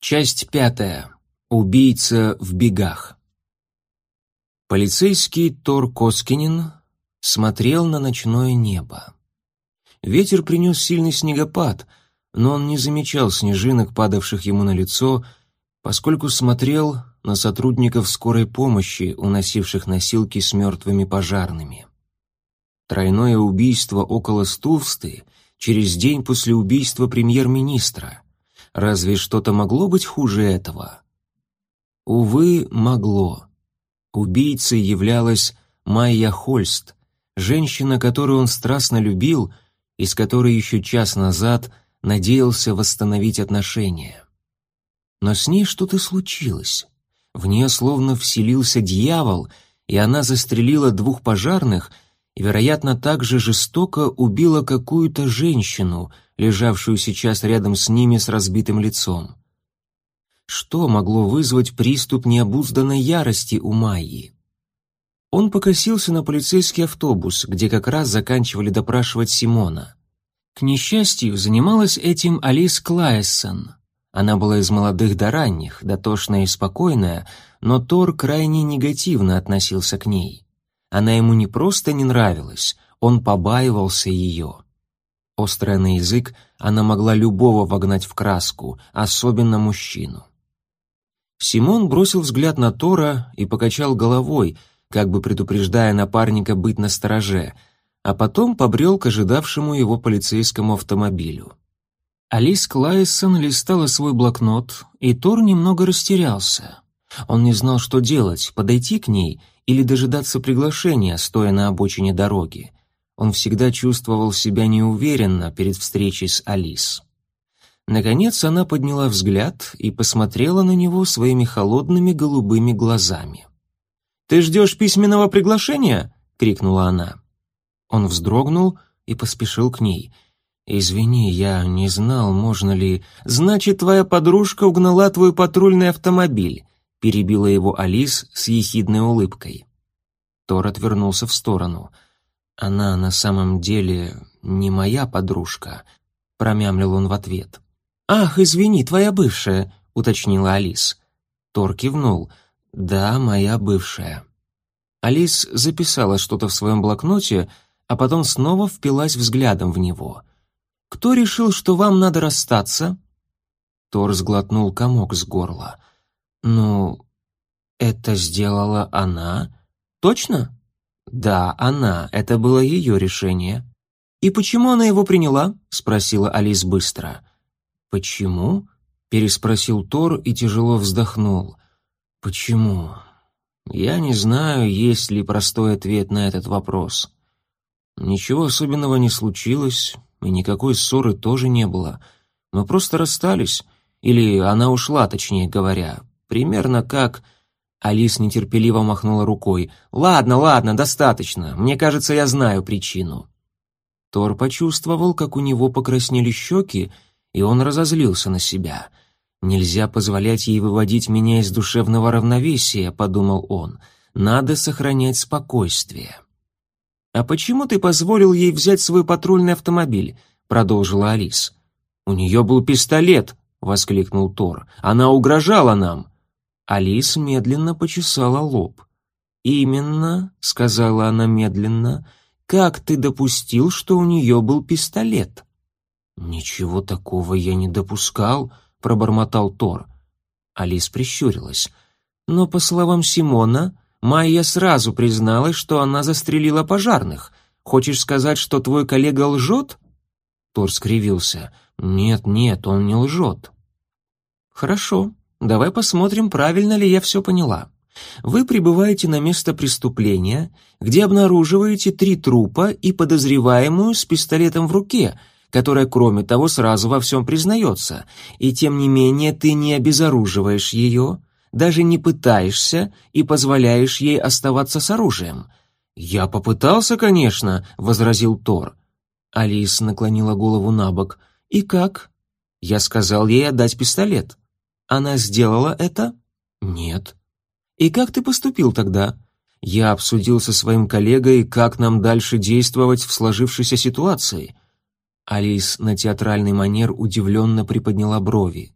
Часть пятая. Убийца в бегах. Полицейский Тор Коскинин смотрел на ночное небо. Ветер принес сильный снегопад, но он не замечал снежинок, падавших ему на лицо, поскольку смотрел на сотрудников скорой помощи, уносивших носилки с мертвыми пожарными. Тройное убийство около Стувсты через день после убийства премьер-министра — Разве что-то могло быть хуже этого? Увы, могло. Убийцей являлась Майя Хольст, женщина, которую он страстно любил и с которой еще час назад надеялся восстановить отношения. Но с ней что-то случилось. В нее словно вселился дьявол, и она застрелила двух пожарных вероятно, также жестоко убила какую-то женщину — лежавшую сейчас рядом с ними с разбитым лицом. Что могло вызвать приступ необузданной ярости у Майи? Он покосился на полицейский автобус, где как раз заканчивали допрашивать Симона. К несчастью, занималась этим Алис Клайсон. Она была из молодых до ранних, дотошная и спокойная, но Тор крайне негативно относился к ней. Она ему не просто не нравилась, он побаивался ее. Острая на язык, она могла любого вогнать в краску, особенно мужчину. Симон бросил взгляд на Тора и покачал головой, как бы предупреждая напарника быть настороже, а потом побрел к ожидавшему его полицейскому автомобилю. Алис Клайсон листала свой блокнот, и Тор немного растерялся. Он не знал, что делать, подойти к ней или дожидаться приглашения, стоя на обочине дороги. Он всегда чувствовал себя неуверенно перед встречей с Алис. Наконец она подняла взгляд и посмотрела на него своими холодными голубыми глазами. «Ты ждешь письменного приглашения?» — крикнула она. Он вздрогнул и поспешил к ней. «Извини, я не знал, можно ли...» «Значит, твоя подружка угнала твой патрульный автомобиль», — перебила его Алис с ехидной улыбкой. Тор отвернулся в сторону — «Она на самом деле не моя подружка», — промямлил он в ответ. «Ах, извини, твоя бывшая», — уточнила Алис. Тор кивнул. «Да, моя бывшая». Алис записала что-то в своем блокноте, а потом снова впилась взглядом в него. «Кто решил, что вам надо расстаться?» Тор сглотнул комок с горла. «Ну, это сделала она? Точно?» «Да, она. Это было ее решение». «И почему она его приняла?» — спросила Алис быстро. «Почему?» — переспросил Тор и тяжело вздохнул. «Почему?» «Я не знаю, есть ли простой ответ на этот вопрос. Ничего особенного не случилось, и никакой ссоры тоже не было. Мы просто расстались, или она ушла, точнее говоря, примерно как...» Алис нетерпеливо махнула рукой. «Ладно, ладно, достаточно. Мне кажется, я знаю причину». Тор почувствовал, как у него покраснели щеки, и он разозлился на себя. «Нельзя позволять ей выводить меня из душевного равновесия», — подумал он. «Надо сохранять спокойствие». «А почему ты позволил ей взять свой патрульный автомобиль?» — продолжила Алис. «У нее был пистолет», — воскликнул Тор. «Она угрожала нам». Алис медленно почесала лоб. «Именно», — сказала она медленно, — «как ты допустил, что у нее был пистолет?» «Ничего такого я не допускал», — пробормотал Тор. Алис прищурилась. «Но, по словам Симона, Майя сразу призналась, что она застрелила пожарных. Хочешь сказать, что твой коллега лжет?» Тор скривился. «Нет, нет, он не лжет». «Хорошо», Давай посмотрим, правильно ли я все поняла. Вы прибываете на место преступления, где обнаруживаете три трупа и подозреваемую с пистолетом в руке, которая, кроме того, сразу во всем признается, и тем не менее ты не обезоруживаешь ее, даже не пытаешься и позволяешь ей оставаться с оружием. «Я попытался, конечно», — возразил Тор. Алис наклонила голову на бок. «И как?» «Я сказал ей отдать пистолет». Она сделала это? Нет. И как ты поступил тогда? Я обсудил со своим коллегой, как нам дальше действовать в сложившейся ситуации. Алис на театральный манер удивленно приподняла брови.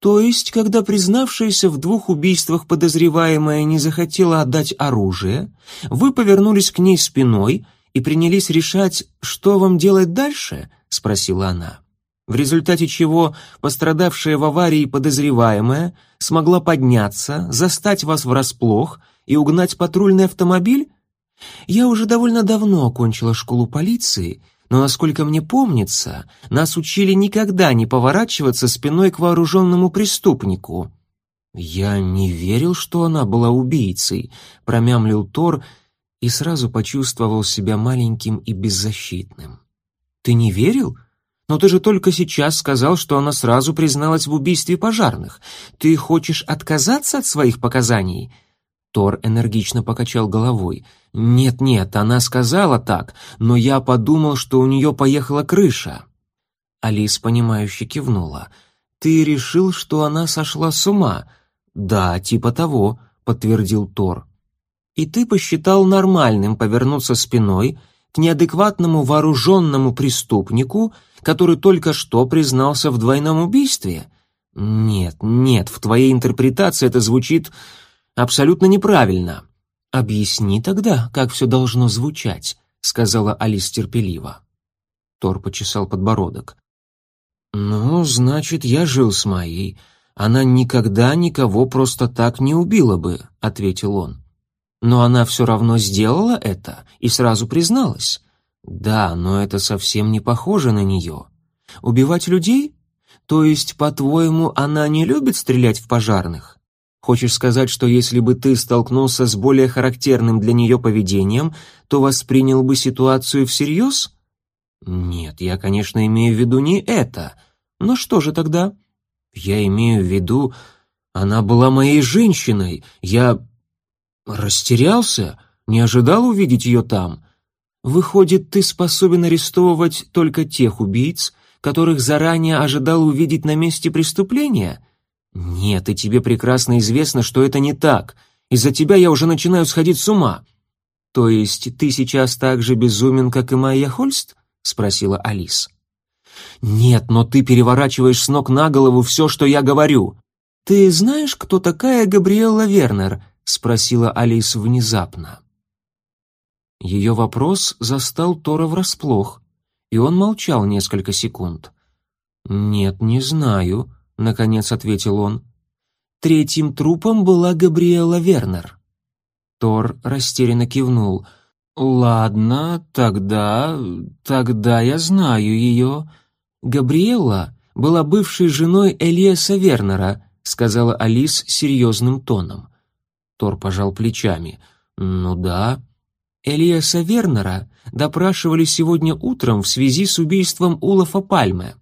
То есть, когда признавшаяся в двух убийствах подозреваемая не захотела отдать оружие, вы повернулись к ней спиной и принялись решать, что вам делать дальше?» — спросила она. В результате чего пострадавшая в аварии подозреваемая смогла подняться, застать вас врасплох и угнать патрульный автомобиль? Я уже довольно давно окончила школу полиции — но, насколько мне помнится, нас учили никогда не поворачиваться спиной к вооруженному преступнику». «Я не верил, что она была убийцей», — промямлил Тор и сразу почувствовал себя маленьким и беззащитным. «Ты не верил? Но ты же только сейчас сказал, что она сразу призналась в убийстве пожарных. Ты хочешь отказаться от своих показаний?» Тор энергично покачал головой. «Нет-нет, она сказала так, но я подумал, что у нее поехала крыша». Алис, понимающе кивнула. «Ты решил, что она сошла с ума?» «Да, типа того», — подтвердил Тор. «И ты посчитал нормальным повернуться спиной к неадекватному вооруженному преступнику, который только что признался в двойном убийстве?» «Нет, нет, в твоей интерпретации это звучит абсолютно неправильно». «Объясни тогда, как все должно звучать», — сказала Алис терпеливо. Тор почесал подбородок. «Ну, значит, я жил с моей. Она никогда никого просто так не убила бы», — ответил он. «Но она все равно сделала это и сразу призналась. Да, но это совсем не похоже на нее. Убивать людей? То есть, по-твоему, она не любит стрелять в пожарных?» Хочешь сказать, что если бы ты столкнулся с более характерным для нее поведением, то воспринял бы ситуацию всерьез? Нет, я, конечно, имею в виду не это. Но что же тогда? Я имею в виду, она была моей женщиной. Я растерялся, не ожидал увидеть ее там. Выходит, ты способен арестовывать только тех убийц, которых заранее ожидал увидеть на месте преступления? «Нет, и тебе прекрасно известно, что это не так. Из-за тебя я уже начинаю сходить с ума». «То есть ты сейчас так же безумен, как и Майя Хольст?» — спросила Алис. «Нет, но ты переворачиваешь с ног на голову все, что я говорю». «Ты знаешь, кто такая Габриэлла Вернер?» — спросила Алис внезапно. Ее вопрос застал Тора врасплох, и он молчал несколько секунд. «Нет, не знаю», — наконец ответил он. «Третьим трупом была Габриэла Вернер». Тор растерянно кивнул. «Ладно, тогда... тогда я знаю ее. Габриэла была бывшей женой Элиаса Вернера», — сказала Алис серьезным тоном. Тор пожал плечами. «Ну да». Элиаса Вернера допрашивали сегодня утром в связи с убийством Улафа Пальме.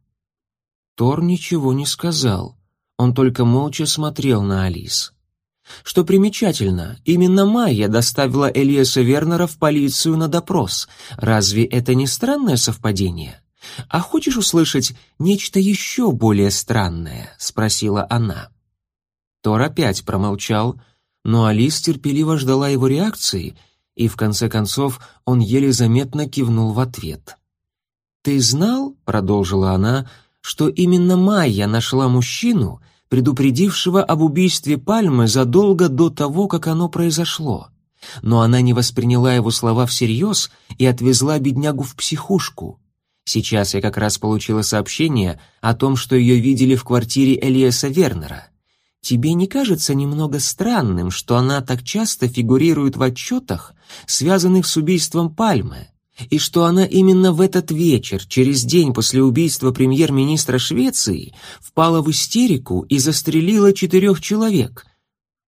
Тор ничего не сказал. Он только молча смотрел на Алис. Что примечательно, именно Майя доставила Элиаса Вернера в полицию на допрос. Разве это не странное совпадение? «А хочешь услышать нечто еще более странное?» — спросила она. Тор опять промолчал, но Алис терпеливо ждала его реакции, и в конце концов он еле заметно кивнул в ответ. «Ты знал?» — продолжила она, что именно Майя нашла мужчину, предупредившего об убийстве Пальмы задолго до того, как оно произошло. Но она не восприняла его слова всерьез и отвезла беднягу в психушку. Сейчас я как раз получила сообщение о том, что ее видели в квартире Элиаса Вернера. Тебе не кажется немного странным, что она так часто фигурирует в отчетах, связанных с убийством Пальмы? и что она именно в этот вечер, через день после убийства премьер-министра Швеции, впала в истерику и застрелила четырех человек.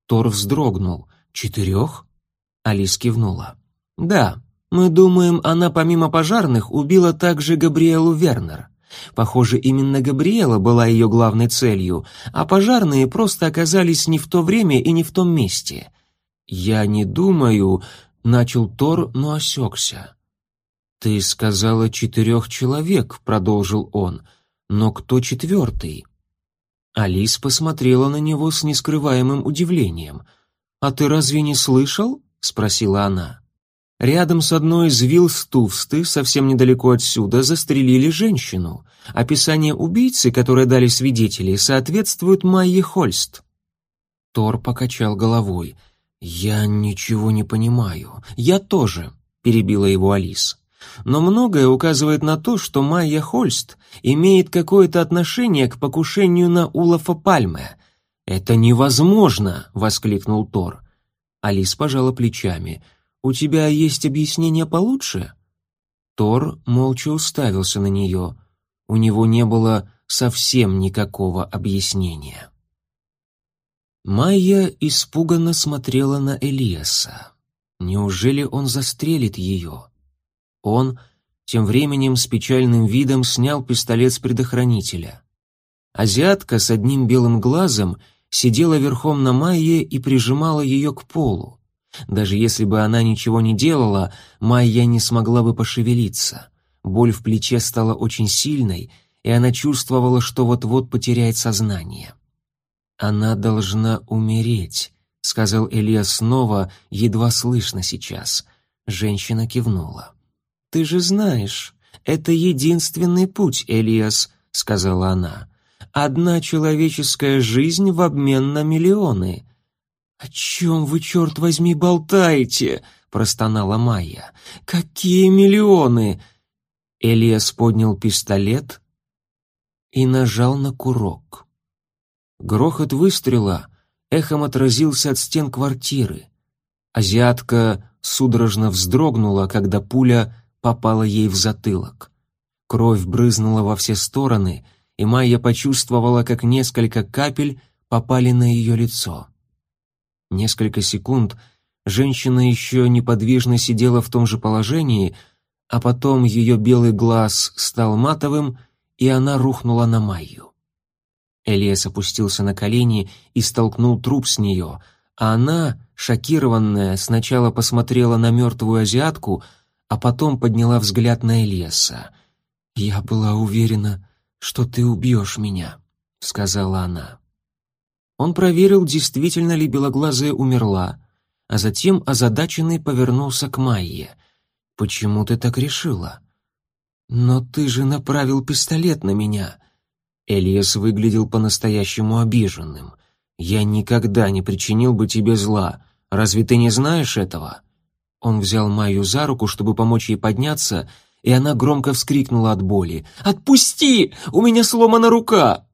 Тор вздрогнул. «Четырех?» Алис кивнула. «Да, мы думаем, она помимо пожарных убила также Габриэлу Вернер. Похоже, именно Габриэла была ее главной целью, а пожарные просто оказались не в то время и не в том месте. Я не думаю...» — начал Тор, но осекся. «Ты сказала четырех человек», — продолжил он. «Но кто четвертый?» Алис посмотрела на него с нескрываемым удивлением. «А ты разве не слышал?» — спросила она. Рядом с одной из вилл Стувсты, совсем недалеко отсюда, застрелили женщину. Описание убийцы, которое дали свидетели, соответствует Майе Хольст. Тор покачал головой. «Я ничего не понимаю. Я тоже», — перебила его Алис. «Но многое указывает на то, что Майя Хольст имеет какое-то отношение к покушению на Улафа Пальме». «Это невозможно!» — воскликнул Тор. Алис пожала плечами — «У тебя есть объяснение получше?» Тор молча уставился на нее. У него не было совсем никакого объяснения. Майя испуганно смотрела на Элиаса. Неужели он застрелит ее? Он тем временем с печальным видом снял пистолет с предохранителя. Азиатка с одним белым глазом сидела верхом на Майе и прижимала ее к полу. Даже если бы она ничего не делала, Майя не смогла бы пошевелиться. Боль в плече стала очень сильной, и она чувствовала, что вот-вот потеряет сознание. «Она должна умереть», — сказал Илья снова, едва слышно сейчас. Женщина кивнула. «Ты же знаешь, это единственный путь, Элиас», — сказала она. «Одна человеческая жизнь в обмен на миллионы. «О чем вы, черт возьми, болтаете?» — простонала Майя. «Какие миллионы!» Элиас поднял пистолет и нажал на курок. Грохот выстрела эхом отразился от стен квартиры. Азиатка судорожно вздрогнула, когда пуля попала ей в затылок. Кровь брызнула во все стороны, и Майя почувствовала, как несколько капель попали на ее лицо. Несколько секунд женщина еще неподвижно сидела в том же положении, а потом ее белый глаз стал матовым, и она рухнула на Майю. Элиас опустился на колени и столкнул труп с нее, а она, шокированная, сначала посмотрела на мертвую азиатку, а потом подняла взгляд на Элиаса. «Я была уверена, что ты убьешь меня», — сказала она. Он проверил, действительно ли белоглазая умерла, а затем озадаченный повернулся к Майе. «Почему ты так решила?» «Но ты же направил пистолет на меня». Элиас выглядел по-настоящему обиженным. «Я никогда не причинил бы тебе зла. Разве ты не знаешь этого?» Он взял Майю за руку, чтобы помочь ей подняться, и она громко вскрикнула от боли. «Отпусти! У меня сломана рука!»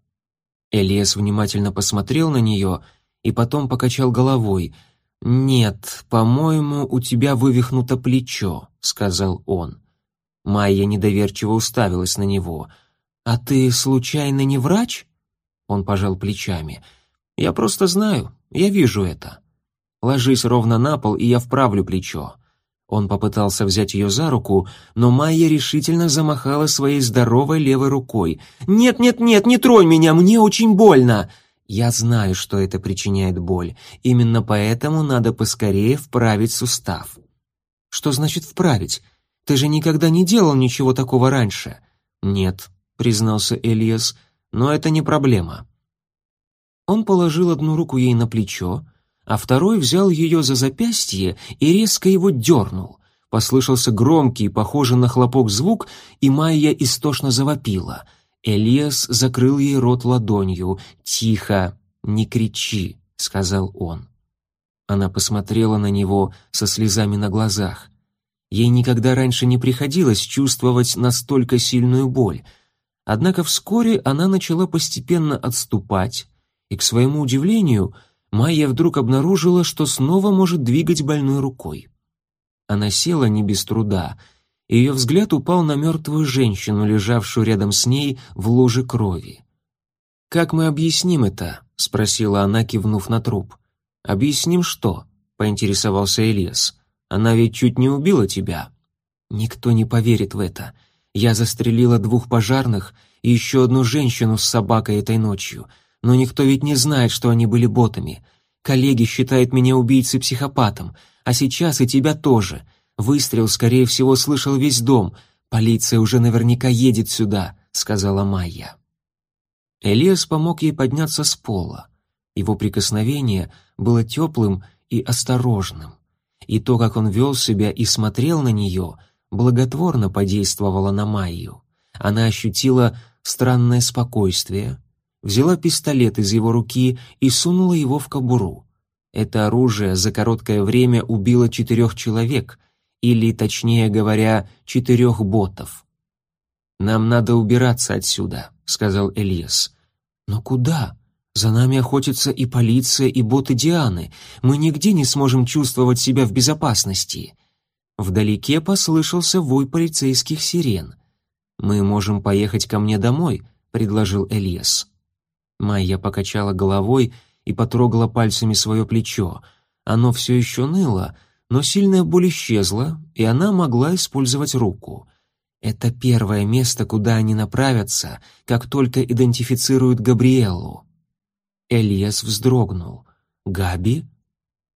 Элиас внимательно посмотрел на нее и потом покачал головой. «Нет, по-моему, у тебя вывихнуто плечо», — сказал он. Майя недоверчиво уставилась на него. «А ты, случайно, не врач?» Он пожал плечами. «Я просто знаю, я вижу это. Ложись ровно на пол, и я вправлю плечо. Он попытался взять ее за руку, но Майя решительно замахала своей здоровой левой рукой. «Нет, нет, нет, не тронь меня, мне очень больно!» «Я знаю, что это причиняет боль. Именно поэтому надо поскорее вправить сустав». «Что значит вправить? Ты же никогда не делал ничего такого раньше». «Нет», — признался Элиас, — «но это не проблема». Он положил одну руку ей на плечо, а второй взял ее за запястье и резко его дернул. Послышался громкий, похожий на хлопок звук, и Майя истошно завопила. Элиас закрыл ей рот ладонью. «Тихо, не кричи», — сказал он. Она посмотрела на него со слезами на глазах. Ей никогда раньше не приходилось чувствовать настолько сильную боль. Однако вскоре она начала постепенно отступать, и, к своему удивлению, — Майя вдруг обнаружила, что снова может двигать больной рукой. Она села не без труда, и ее взгляд упал на мертвую женщину, лежавшую рядом с ней в луже крови. «Как мы объясним это?» — спросила она, кивнув на труп. «Объясним что?» — поинтересовался Элиас. «Она ведь чуть не убила тебя». «Никто не поверит в это. Я застрелила двух пожарных и еще одну женщину с собакой этой ночью. Но никто ведь не знает, что они были ботами. Коллеги считают меня убийцей-психопатом, а сейчас и тебя тоже. Выстрел, скорее всего, слышал весь дом. Полиция уже наверняка едет сюда», — сказала Майя. Элиас помог ей подняться с пола. Его прикосновение было теплым и осторожным. и то, как он вел себя и смотрел на нее, благотворно подействовало на Майю. Она ощутила странное спокойствие, взяла пистолет из его руки и сунула его в кобуру. Это оружие за короткое время убило четырех человек, или, точнее говоря, четырех ботов. «Нам надо убираться отсюда», — сказал Элиас. «Но куда? За нами охотятся и полиция, и боты Дианы. Мы нигде не сможем чувствовать себя в безопасности». Вдалеке послышался вой полицейских сирен. «Мы можем поехать ко мне домой», — предложил Элиас. Майя покачала головой и потрогала пальцами свое плечо. Оно все еще ныло, но сильная боль исчезла, и она могла использовать руку. Это первое место, куда они направятся, как только идентифицируют Габриэлу. Элиас вздрогнул. «Габи?»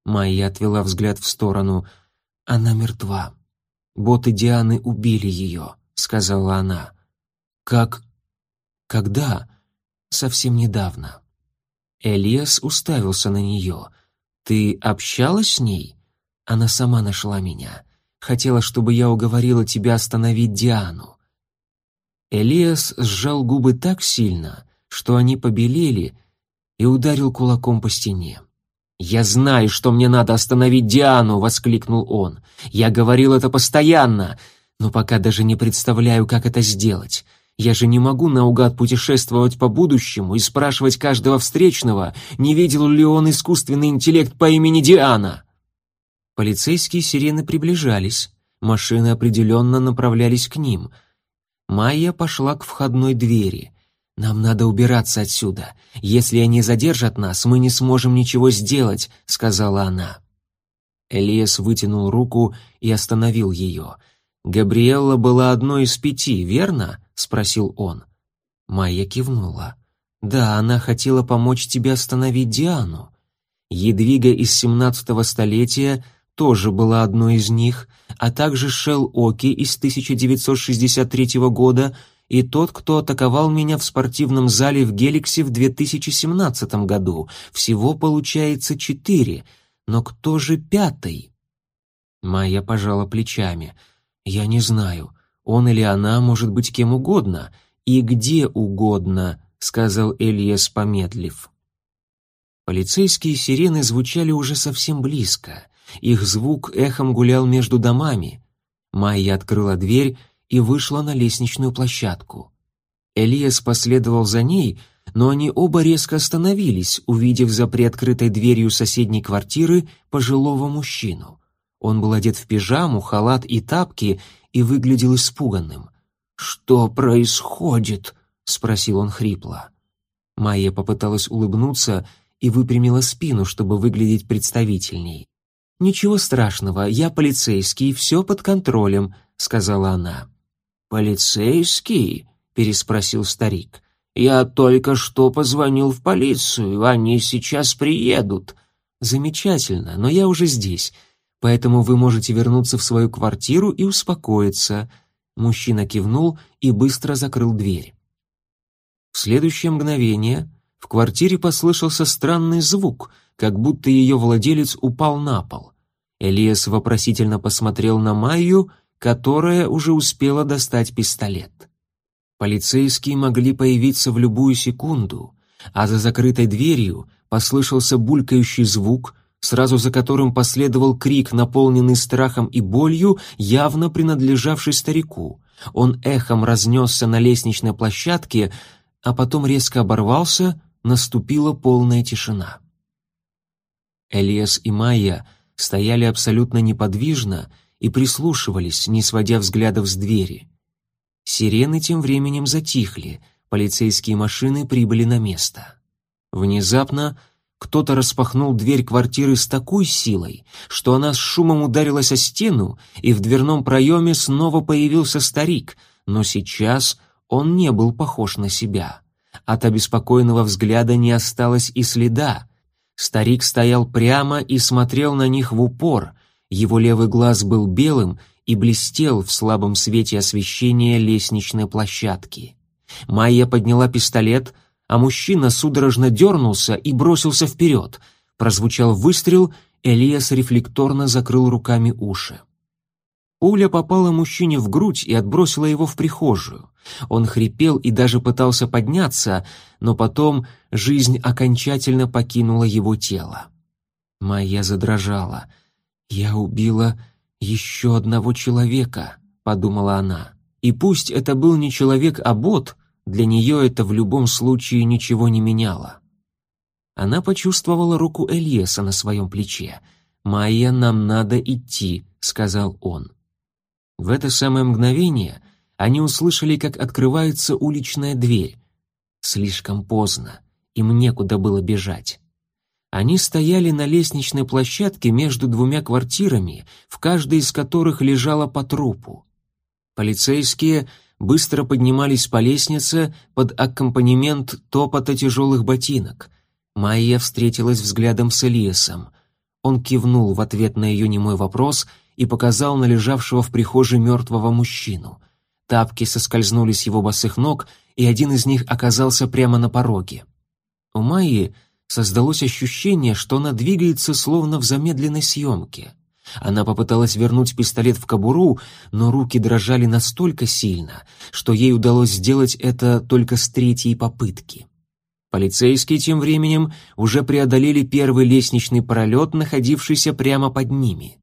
Майя отвела взгляд в сторону. «Она мертва. Боты Дианы убили ее», — сказала она. «Как? Когда?» «Совсем недавно». Элиас уставился на нее. «Ты общалась с ней?» «Она сама нашла меня. Хотела, чтобы я уговорила тебя остановить Диану». Элиас сжал губы так сильно, что они побелели, и ударил кулаком по стене. «Я знаю, что мне надо остановить Диану!» — воскликнул он. «Я говорил это постоянно, но пока даже не представляю, как это сделать. Я же не могу наугад путешествовать по будущему и спрашивать каждого встречного, не видел ли он искусственный интеллект по имени Диана. Полицейские сирены приближались, машины определенно направлялись к ним. Майя пошла к входной двери. «Нам надо убираться отсюда. Если они задержат нас, мы не сможем ничего сделать», — сказала она. Элиас вытянул руку и остановил ее. «Габриэлла была одной из пяти, верно?» — спросил он. Майя кивнула. «Да, она хотела помочь тебе остановить Диану. Едвига из семнадцатого столетия тоже была одной из них, а также Шел Оки из 1963 года и тот, кто атаковал меня в спортивном зале в Геликсе в 2017 году. Всего получается четыре. Но кто же пятый?» Майя пожала плечами. «Я не знаю. Он или она может быть кем угодно, и где угодно», — сказал Элиас, помедлив. Полицейские сирены звучали уже совсем близко. Их звук эхом гулял между домами. Майя открыла дверь и вышла на лестничную площадку. Элиас последовал за ней, но они оба резко остановились, увидев за приоткрытой дверью соседней квартиры пожилого мужчину. Он был одет в пижаму, халат и тапки и выглядел испуганным. «Что происходит?» — спросил он хрипло. Майя попыталась улыбнуться и выпрямила спину, чтобы выглядеть представительней. «Ничего страшного, я полицейский, все под контролем», — сказала она. «Полицейский?» — переспросил старик. «Я только что позвонил в полицию, они сейчас приедут». «Замечательно, но я уже здесь поэтому вы можете вернуться в свою квартиру и успокоиться». Мужчина кивнул и быстро закрыл дверь. В следующее мгновение в квартире послышался странный звук, как будто ее владелец упал на пол. Элиас вопросительно посмотрел на Майю, которая уже успела достать пистолет. Полицейские могли появиться в любую секунду, а за закрытой дверью послышался булькающий звук, сразу за которым последовал крик, наполненный страхом и болью, явно принадлежавший старику. Он эхом разнесся на лестничной площадке, а потом резко оборвался, наступила полная тишина. Элиас и Майя стояли абсолютно неподвижно и прислушивались, не сводя взглядов с двери. Сирены тем временем затихли, полицейские машины прибыли на место. Внезапно кто-то распахнул дверь квартиры с такой силой, что она с шумом ударилась о стену, и в дверном проеме снова появился старик, но сейчас он не был похож на себя. От обеспокоенного взгляда не осталось и следа. Старик стоял прямо и смотрел на них в упор. Его левый глаз был белым и блестел в слабом свете освещения лестничной площадки. Майя подняла пистолет — а мужчина судорожно дернулся и бросился вперед. Прозвучал выстрел, Элиас рефлекторно закрыл руками уши. Пуля попала мужчине в грудь и отбросила его в прихожую. Он хрипел и даже пытался подняться, но потом жизнь окончательно покинула его тело. Майя задрожала. «Я убила еще одного человека», — подумала она. «И пусть это был не человек, а бот, для нее это в любом случае ничего не меняло». Она почувствовала руку Эльеса на своем плече. «Майя, нам надо идти», — сказал он. В это самое мгновение они услышали, как открывается уличная дверь. Слишком поздно, им некуда было бежать. Они стояли на лестничной площадке между двумя квартирами, в каждой из которых лежало по трупу. Полицейские быстро поднимались по лестнице под аккомпанемент топота тяжелых ботинок. Майя встретилась взглядом с Элиасом. Он кивнул в ответ на ее немой вопрос — и показал на лежавшего в прихожей мертвого мужчину. Тапки соскользнули с его босых ног, и один из них оказался прямо на пороге. У Майи создалось ощущение, что она двигается словно в замедленной съемке. Она попыталась вернуть пистолет в кобуру, но руки дрожали настолько сильно, что ей удалось сделать это только с третьей попытки. Полицейские тем временем уже преодолели первый лестничный пролет, находившийся прямо под ними.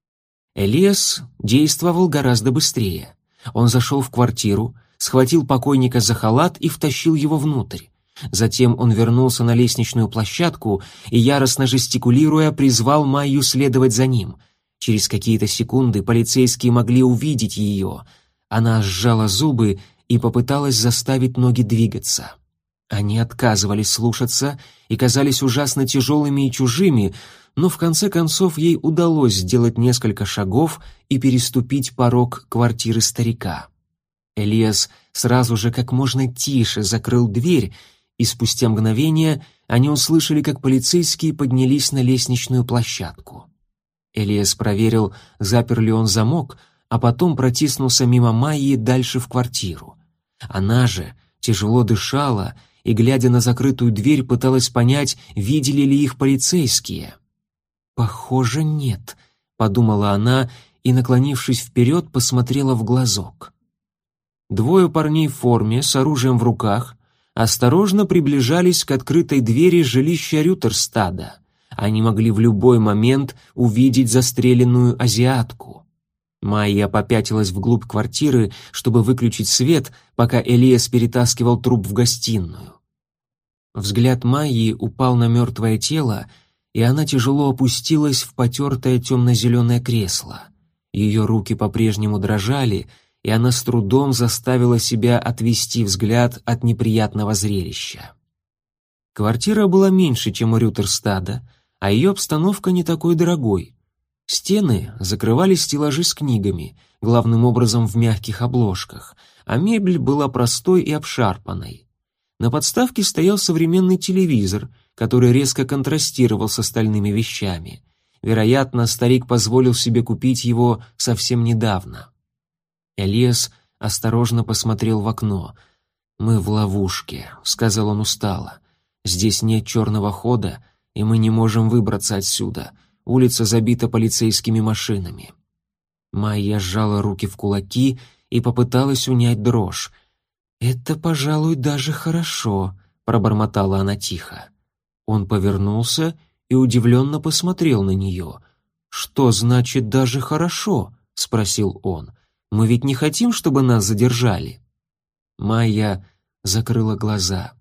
Элиас действовал гораздо быстрее. Он зашел в квартиру, схватил покойника за халат и втащил его внутрь. Затем он вернулся на лестничную площадку и, яростно жестикулируя, призвал Майю следовать за ним. Через какие-то секунды полицейские могли увидеть ее. Она сжала зубы и попыталась заставить ноги двигаться. Они отказывались слушаться и казались ужасно тяжелыми и чужими, но в конце концов ей удалось сделать несколько шагов и переступить порог квартиры старика. Элиас сразу же как можно тише закрыл дверь, и спустя мгновение они услышали, как полицейские поднялись на лестничную площадку. Элиас проверил, запер ли он замок, а потом протиснулся мимо Майи дальше в квартиру. Она же тяжело дышала и, глядя на закрытую дверь, пыталась понять, видели ли их полицейские. «Похоже, нет», — подумала она и, наклонившись вперед, посмотрела в глазок. Двое парней в форме, с оружием в руках, осторожно приближались к открытой двери жилища Рютерстада. Они могли в любой момент увидеть застреленную азиатку. Майя попятилась вглубь квартиры, чтобы выключить свет, пока Элиас перетаскивал труп в гостиную. Взгляд Майи упал на мертвое тело, и она тяжело опустилась в потертое темно-зеленое кресло. Ее руки по-прежнему дрожали, и она с трудом заставила себя отвести взгляд от неприятного зрелища. Квартира была меньше, чем у Рютерстада, а ее обстановка не такой дорогой. Стены закрывали стеллажи с книгами, главным образом в мягких обложках, а мебель была простой и обшарпанной. На подставке стоял современный телевизор — который резко контрастировал с остальными вещами. Вероятно, старик позволил себе купить его совсем недавно. Элиас осторожно посмотрел в окно. «Мы в ловушке», — сказал он устало. «Здесь нет черного хода, и мы не можем выбраться отсюда. Улица забита полицейскими машинами». Майя сжала руки в кулаки и попыталась унять дрожь. «Это, пожалуй, даже хорошо», — пробормотала она тихо. Он повернулся и удивленно посмотрел на нее. «Что значит даже хорошо?» — спросил он. «Мы ведь не хотим, чтобы нас задержали». Майя закрыла глаза.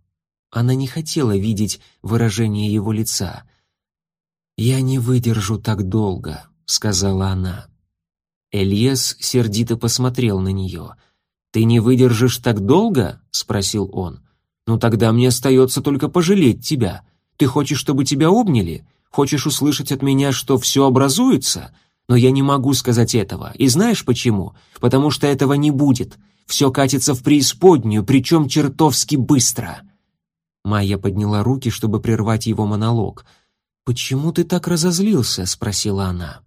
Она не хотела видеть выражение его лица. «Я не выдержу так долго», — сказала она. Эльес сердито посмотрел на нее. «Ты не выдержишь так долго?» — спросил он. «Ну тогда мне остается только пожалеть тебя. Ты хочешь, чтобы тебя обняли? Хочешь услышать от меня, что все образуется? Но я не могу сказать этого. И знаешь почему? Потому что этого не будет. Все катится в преисподнюю, причем чертовски быстро». Майя подняла руки, чтобы прервать его монолог. «Почему ты так разозлился?» — спросила она.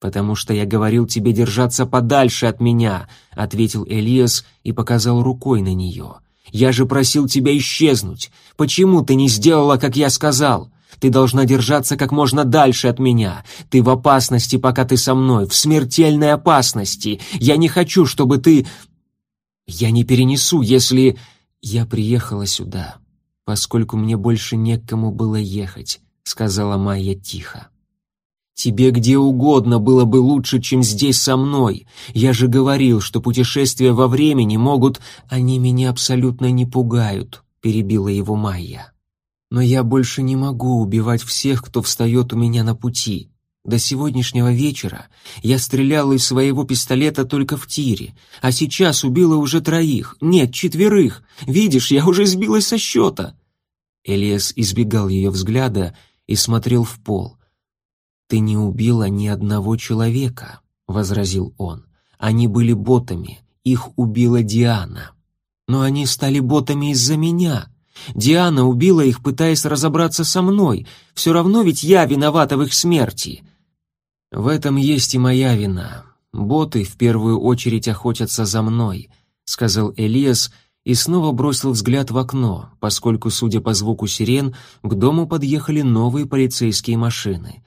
«Потому что я говорил тебе держаться подальше от меня», — ответил Элиас и показал рукой на нее. Я же просил тебя исчезнуть. Почему ты не сделала, как я сказал? Ты должна держаться как можно дальше от меня. Ты в опасности, пока ты со мной, в смертельной опасности. Я не хочу, чтобы ты... Я не перенесу, если... Я приехала сюда, поскольку мне больше некому было ехать, сказала Майя тихо. Тебе где угодно было бы лучше, чем здесь со мной. Я же говорил, что путешествия во времени могут... Они меня абсолютно не пугают, перебила его Майя. Но я больше не могу убивать всех, кто встает у меня на пути. До сегодняшнего вечера я стреляла из своего пистолета только в тире, а сейчас убила уже троих, нет, четверых. Видишь, я уже сбилась со счета. Элиас избегал ее взгляда и смотрел в пол. «Ты не убила ни одного человека», — возразил он. «Они были ботами, их убила Диана. Но они стали ботами из-за меня. Диана убила их, пытаясь разобраться со мной. Все равно ведь я виновата в их смерти». «В этом есть и моя вина. Боты в первую очередь охотятся за мной», — сказал Элиас и снова бросил взгляд в окно, поскольку, судя по звуку сирен, к дому подъехали новые полицейские машины.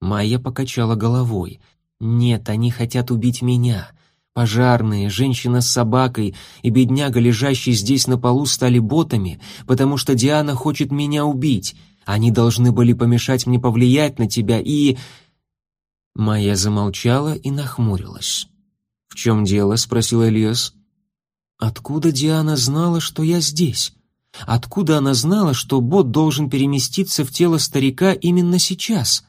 Майя покачала головой. «Нет, они хотят убить меня. Пожарные, женщина с собакой и бедняга, лежащий здесь на полу, стали ботами, потому что Диана хочет меня убить. Они должны были помешать мне повлиять на тебя и...» Майя замолчала и нахмурилась. «В чем дело?» — спросил Элиас. «Откуда Диана знала, что я здесь? Откуда она знала, что бот должен переместиться в тело старика именно сейчас?»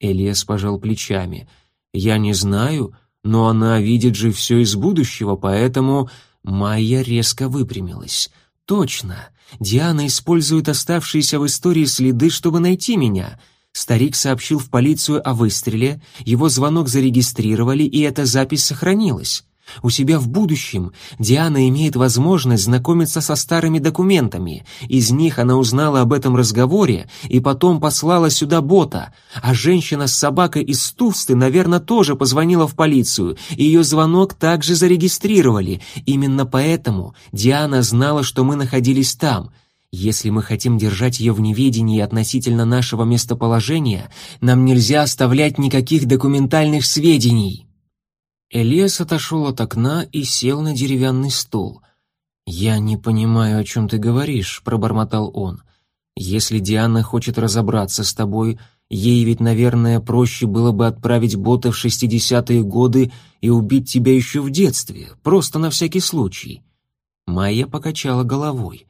Элиас пожал плечами. «Я не знаю, но она видит же все из будущего, поэтому...» Майя резко выпрямилась. «Точно! Диана использует оставшиеся в истории следы, чтобы найти меня. Старик сообщил в полицию о выстреле, его звонок зарегистрировали, и эта запись сохранилась. У себя в будущем Диана имеет возможность знакомиться со старыми документами. Из них она узнала об этом разговоре и потом послала сюда бота. А женщина с собакой из Тувсты, наверное, тоже позвонила в полицию, ее звонок также зарегистрировали. Именно поэтому Диана знала, что мы находились там. Если мы хотим держать ее в неведении относительно нашего местоположения, нам нельзя оставлять никаких документальных сведений. Элиас отошел от окна и сел на деревянный стул. «Я не понимаю, о чем ты говоришь», — пробормотал он. «Если Диана хочет разобраться с тобой, ей ведь, наверное, проще было бы отправить бота в шестидесятые годы и убить тебя еще в детстве, просто на всякий случай». Майя покачала головой.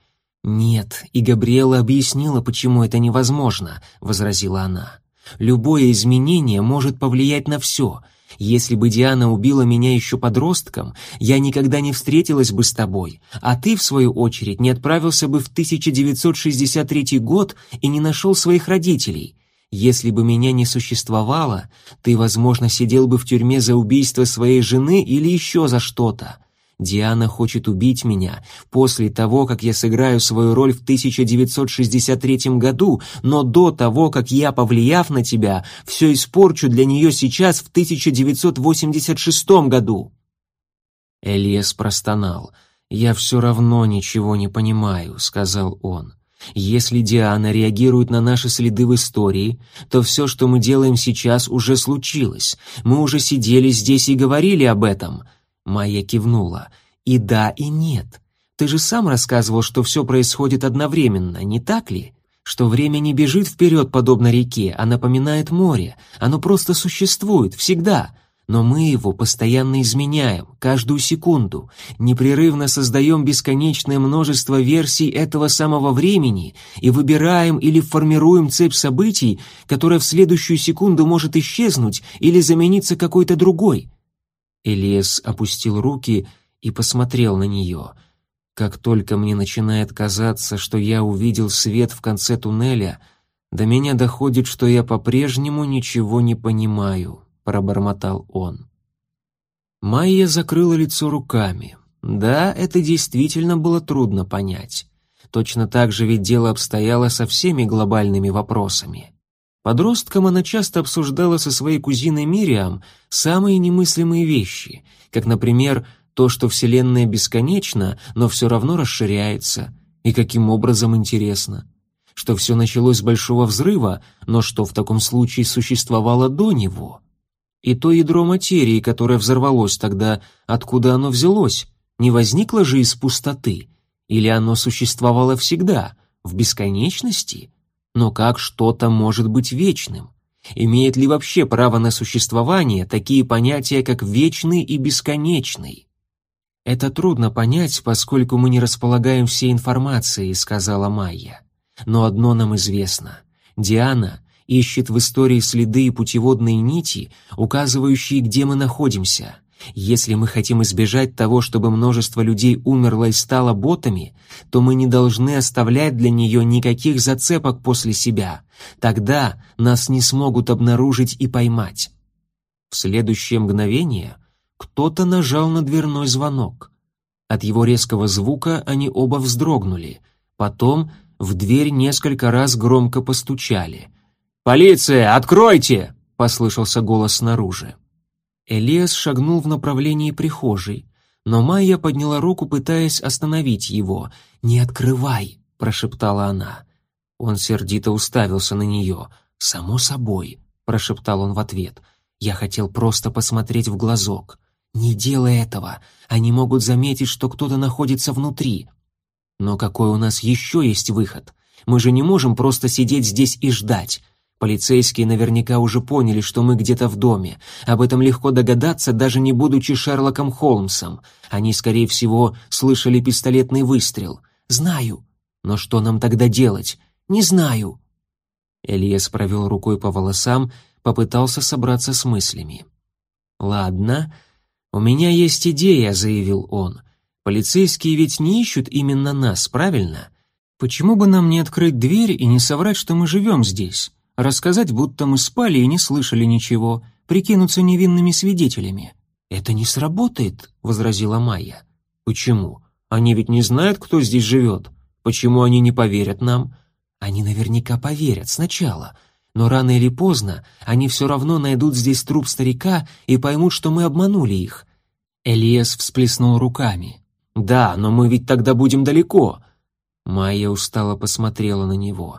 «Нет, и Габриэла объяснила, почему это невозможно», — возразила она. «Любое изменение может повлиять на все — если бы Диана убила меня еще подростком, я никогда не встретилась бы с тобой, а ты, в свою очередь, не отправился бы в 1963 год и не нашел своих родителей. Если бы меня не существовало, ты, возможно, сидел бы в тюрьме за убийство своей жены или еще за что-то. Диана хочет убить меня после того, как я сыграю свою роль в 1963 году, но до того, как я, повлияв на тебя, все испорчу для нее сейчас в 1986 году». Элиас простонал. «Я все равно ничего не понимаю», — сказал он. «Если Диана реагирует на наши следы в истории, то все, что мы делаем сейчас, уже случилось. Мы уже сидели здесь и говорили об этом». Майя кивнула. «И да, и нет. Ты же сам рассказывал, что все происходит одновременно, не так ли? Что время не бежит вперед, подобно реке, а напоминает море. Оно просто существует, всегда. Но мы его постоянно изменяем, каждую секунду, непрерывно создаем бесконечное множество версий этого самого времени и выбираем или формируем цепь событий, которая в следующую секунду может исчезнуть или замениться какой-то другой. Элиас опустил руки и посмотрел на нее. Как только мне начинает казаться, что я увидел свет в конце туннеля, до меня доходит, что я по-прежнему ничего не понимаю, пробормотал он. Майя закрыла лицо руками. Да, это действительно было трудно понять. Точно так же ведь дело обстояло со всеми глобальными вопросами. Подростком она часто обсуждала со своей кузиной Мириам самые немыслимые вещи, как, например, то, что Вселенная бесконечна, но все равно расширяется, и каким образом интересно. что все началось с большого взрыва, но что в таком случае существовало до него? И то ядро материи, которое взорвалось тогда, откуда оно взялось, не возникло же из пустоты? Или оно существовало всегда, в бесконечности? Но как что-то может быть вечным? Имеет ли вообще право на существование такие понятия, как вечный и бесконечный? Это трудно понять, поскольку мы не располагаем всей информацией, сказала Майя. Но одно нам известно. Диана ищет в истории следы и путеводные нити, указывающие, где мы находимся. Если мы хотим избежать того, чтобы множество людей умерло и стало ботами, то мы не должны оставлять для нее никаких зацепок после себя. Тогда нас не смогут обнаружить и поймать. В следующее мгновение кто-то нажал на дверной звонок. От его резкого звука они оба вздрогнули. Потом в дверь несколько раз громко постучали. «Полиция, откройте!» — послышался голос снаружи. Элиас шагнул в направлении прихожей, но Майя подняла руку, пытаясь остановить его. «Не открывай!» — прошептала она. Он сердито уставился на нее. «Само собой», — прошептал он в ответ. «Я хотел просто посмотреть в глазок. Не делай этого. Они могут заметить, что кто-то находится внутри. Но какой у нас еще есть выход? Мы же не можем просто сидеть здесь и ждать. Полицейские наверняка уже поняли, что мы где-то в доме. Об этом легко догадаться, даже не будучи Шерлоком Холмсом. Они, скорее всего, слышали пистолетный выстрел. Знаю. Но что нам тогда делать? Не знаю. Элиас провел рукой по волосам, попытался собраться с мыслями. «Ладно, у меня есть идея», — заявил он. «Полицейские ведь не ищут именно нас, правильно? Почему бы нам не открыть дверь и не соврать, что мы живем здесь?» Рассказать, будто мы спали и не слышали ничего, прикинуться невинными свидетелями. «Это не сработает», — возразила Майя. «Почему? Они ведь не знают, кто здесь живет. Почему они не поверят нам?» «Они наверняка поверят сначала», но рано или поздно они все равно найдут здесь труп старика и поймут, что мы обманули их». Элиас всплеснул руками. «Да, но мы ведь тогда будем далеко». Майя устало посмотрела на него.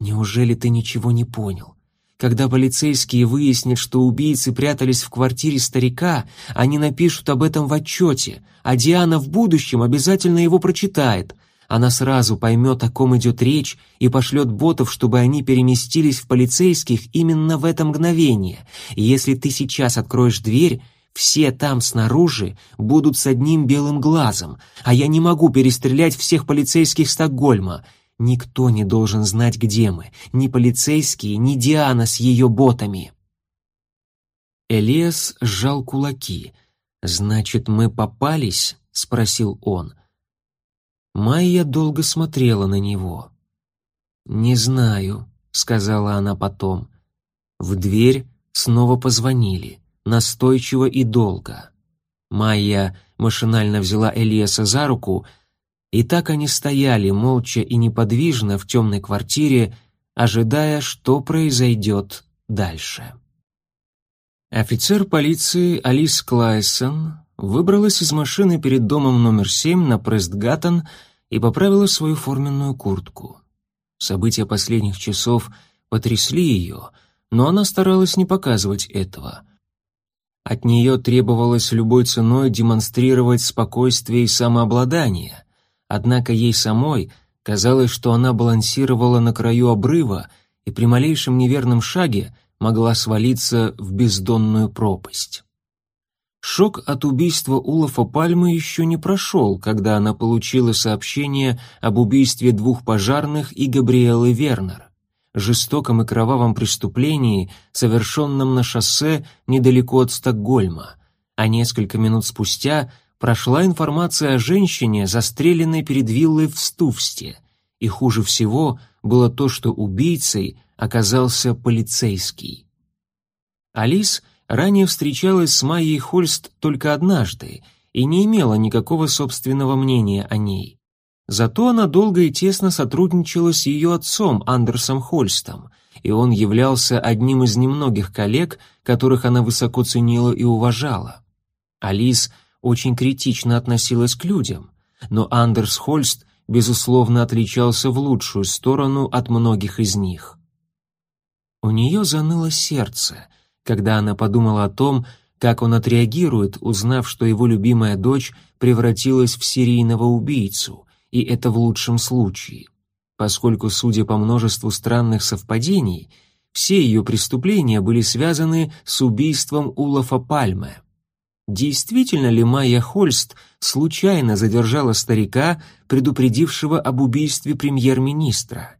Неужели ты ничего не понял? Когда полицейские выяснят, что убийцы прятались в квартире старика, они напишут об этом в отчете, а Диана в будущем обязательно его прочитает. Она сразу поймет, о ком идет речь, и пошлет ботов, чтобы они переместились в полицейских именно в это мгновение. И если ты сейчас откроешь дверь, все там снаружи будут с одним белым глазом, а я не могу перестрелять всех полицейских Стокгольма. Никто не должен знать, где мы, ни полицейские, ни Диана с ее ботами. Элиас сжал кулаки. «Значит, мы попались?» — спросил он. Майя долго смотрела на него. «Не знаю», — сказала она потом. В дверь снова позвонили, настойчиво и долго. Майя машинально взяла Элиаса за руку и так они стояли молча и неподвижно в темной квартире, ожидая, что произойдет дальше. Офицер полиции Алис Клайсон выбралась из машины перед домом номер 7 на Престгаттон и поправила свою форменную куртку. События последних часов потрясли ее, но она старалась не показывать этого. От нее требовалось любой ценой демонстрировать спокойствие и самообладание — Однако ей самой казалось, что она балансировала на краю обрыва и при малейшем неверном шаге могла свалиться в бездонную пропасть. Шок от убийства Улафа Пальмы еще не прошел, когда она получила сообщение об убийстве двух пожарных и Габриэлы Вернер, жестоком и кровавом преступлении, совершенном на шоссе недалеко от Стокгольма, а несколько минут спустя прошла информация о женщине, застреленной перед виллой в Стувсте, и хуже всего было то, что убийцей оказался полицейский. Алис ранее встречалась с Майей Хольст только однажды и не имела никакого собственного мнения о ней. Зато она долго и тесно сотрудничала с ее отцом Андерсом Хольстом, и он являлся одним из немногих коллег, которых она высоко ценила и уважала. Алис – очень критично относилась к людям, но Андерс Хольст безусловно, отличался в лучшую сторону от многих из них. У нее заныло сердце, когда она подумала о том, как он отреагирует, узнав, что его любимая дочь превратилась в серийного убийцу, и это в лучшем случае. Поскольку, судя по множеству странных совпадений, все ее преступления были связаны с убийством Улафа Пальме. Действительно ли Майя Хольст случайно задержала старика, предупредившего об убийстве премьер-министра?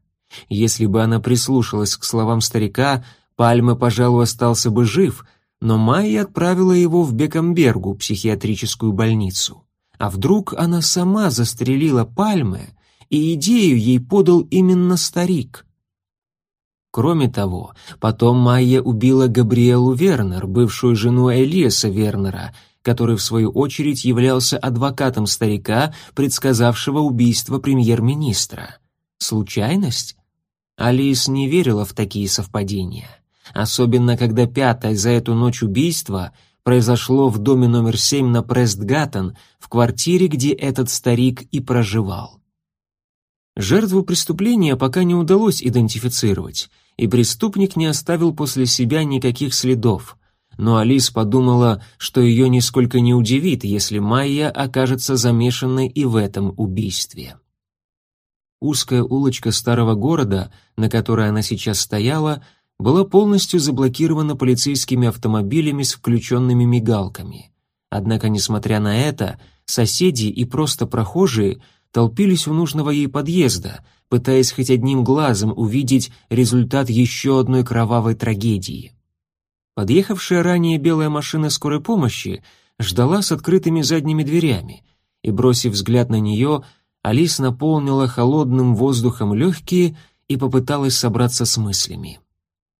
Если бы она прислушалась к словам старика, Пальме, пожалуй, остался бы жив, но Майя отправила его в Бекамбергу, психиатрическую больницу. А вдруг она сама застрелила Пальме, и идею ей подал именно старик? Кроме того, потом Майя убила Габриэлу Вернер, бывшую жену Элиаса Вернера, который в свою очередь являлся адвокатом старика, предсказавшего убийство премьер-министра. Случайность? Алис не верила в такие совпадения. Особенно, когда пятое за эту ночь убийство произошло в доме номер семь на Престгаттен, в квартире, где этот старик и проживал. Жертву преступления пока не удалось идентифицировать, и преступник не оставил после себя никаких следов. Но Алис подумала, что ее нисколько не удивит, если Майя окажется замешанной и в этом убийстве. Узкая улочка старого города, на которой она сейчас стояла, была полностью заблокирована полицейскими автомобилями с включенными мигалками. Однако, несмотря на это, соседи и просто прохожие – толпились у нужного ей подъезда, пытаясь хоть одним глазом увидеть результат еще одной кровавой трагедии. Подъехавшая ранее белая машина скорой помощи ждала с открытыми задними дверями, и, бросив взгляд на нее, Алис наполнила холодным воздухом легкие и попыталась собраться с мыслями.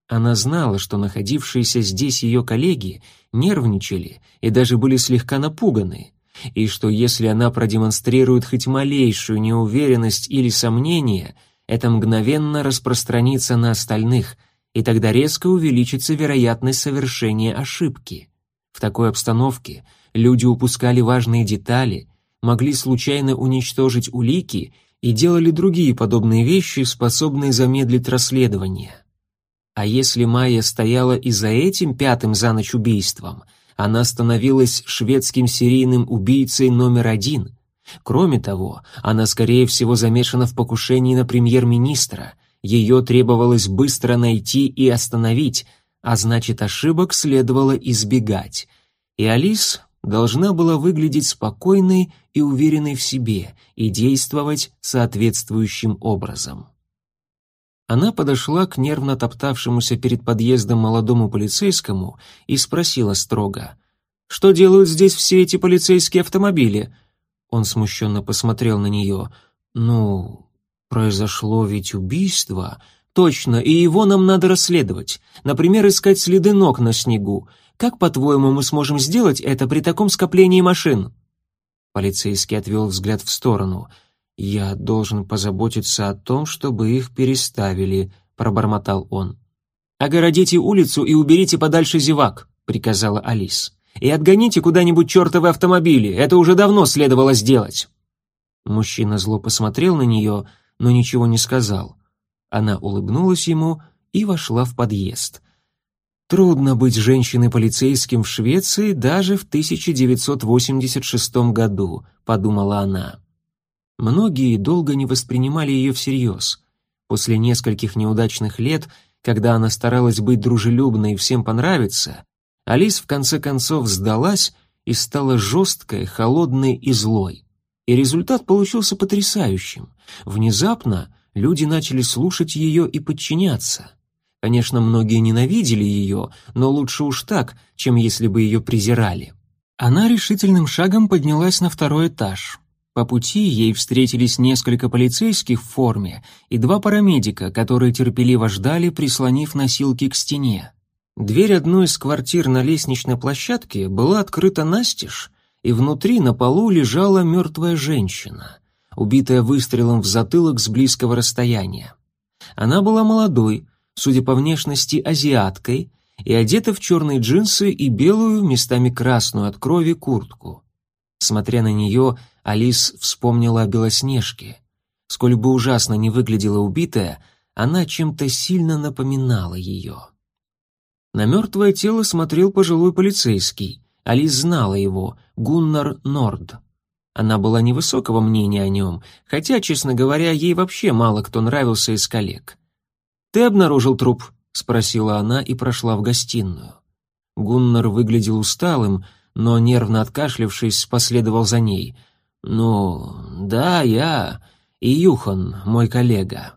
Она знала, что находившиеся здесь ее коллеги нервничали и даже были слегка напуганы, и что если она продемонстрирует хоть малейшую неуверенность или сомнение, это мгновенно распространится на остальных, и тогда резко увеличится вероятность совершения ошибки. В такой обстановке люди упускали важные детали, могли случайно уничтожить улики и делали другие подобные вещи, способные замедлить расследование. А если Майя стояла и за этим пятым за ночь убийством – она становилась шведским серийным убийцей номер один. Кроме того, она, скорее всего, замешана в покушении на премьер-министра. Ее требовалось быстро найти и остановить, а значит, ошибок следовало избегать. И Алис должна была выглядеть спокойной и уверенной в себе и действовать соответствующим образом. Она подошла к нервно топтавшемуся перед подъездом молодому полицейскому и спросила строго, «Что делают здесь все эти полицейские автомобили?» Он смущенно посмотрел на нее. «Ну, произошло ведь убийство». «Точно, и его нам надо расследовать. Например, искать следы ног на снегу. Как, по-твоему, мы сможем сделать это при таком скоплении машин?» Полицейский отвел взгляд в сторону – «Я должен позаботиться о том, чтобы их переставили», — пробормотал он. «Огородите улицу и уберите подальше зевак», — приказала Алис. «И отгоните куда-нибудь чертовы автомобили, это уже давно следовало сделать». Мужчина зло посмотрел на нее, но ничего не сказал. Она улыбнулась ему и вошла в подъезд. Трудно быть женщиной-полицейским в Швеции даже в 1986 году, подумала она. Многие долго не воспринимали ее всерьез. После нескольких неудачных лет, когда она старалась быть дружелюбной и всем понравиться, Алис в конце концов сдалась и стала жесткой, холодной и злой. И результат получился потрясающим. Внезапно люди начали слушать ее и подчиняться. Конечно, многие ненавидели ее, но лучше уж так, чем если бы ее презирали. Она решительным шагом поднялась на второй этаж. По пути ей встретились несколько полицейских в форме и два парамедика, которые терпеливо ждали, прислонив носилки к стене. Дверь одной из квартир на лестничной площадке была открыта настежь, и внутри на полу лежала мертвая женщина, убитая выстрелом в затылок с близкого расстояния. Она была молодой, судя по внешности, азиаткой, и одета в черные джинсы и белую, местами красную от крови, куртку. Смотря на нее, Алис вспомнила о Белоснежке. Сколь бы ужасно не выглядела убитая, она чем-то сильно напоминала ее. На мертвое тело смотрел пожилой полицейский. Алис знала его, Гуннар Норд. Она была невысокого мнения о нем, хотя, честно говоря, ей вообще мало кто нравился из коллег. «Ты обнаружил труп?» — спросила она и прошла в гостиную. Гуннар выглядел усталым, но, нервно откашлявшись, последовал за ней. «Ну, да, я и Юхан, мой коллега».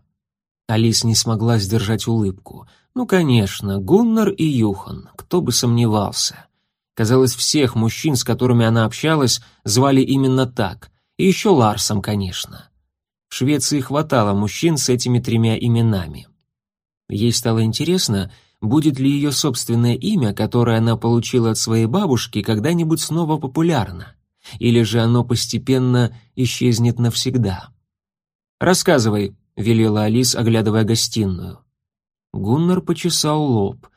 Алис не смогла сдержать улыбку. «Ну, конечно, Гуннар и Юхан, кто бы сомневался». Казалось, всех мужчин, с которыми она общалась, звали именно так. И еще Ларсом, конечно. В Швеции хватало мужчин с этими тремя именами. Ей стало интересно, будет ли ее собственное имя, которое она получила от своей бабушки, когда-нибудь снова популярно, или же оно постепенно исчезнет навсегда. «Рассказывай», — велела Алис, оглядывая гостиную. Гуннар почесал лоб.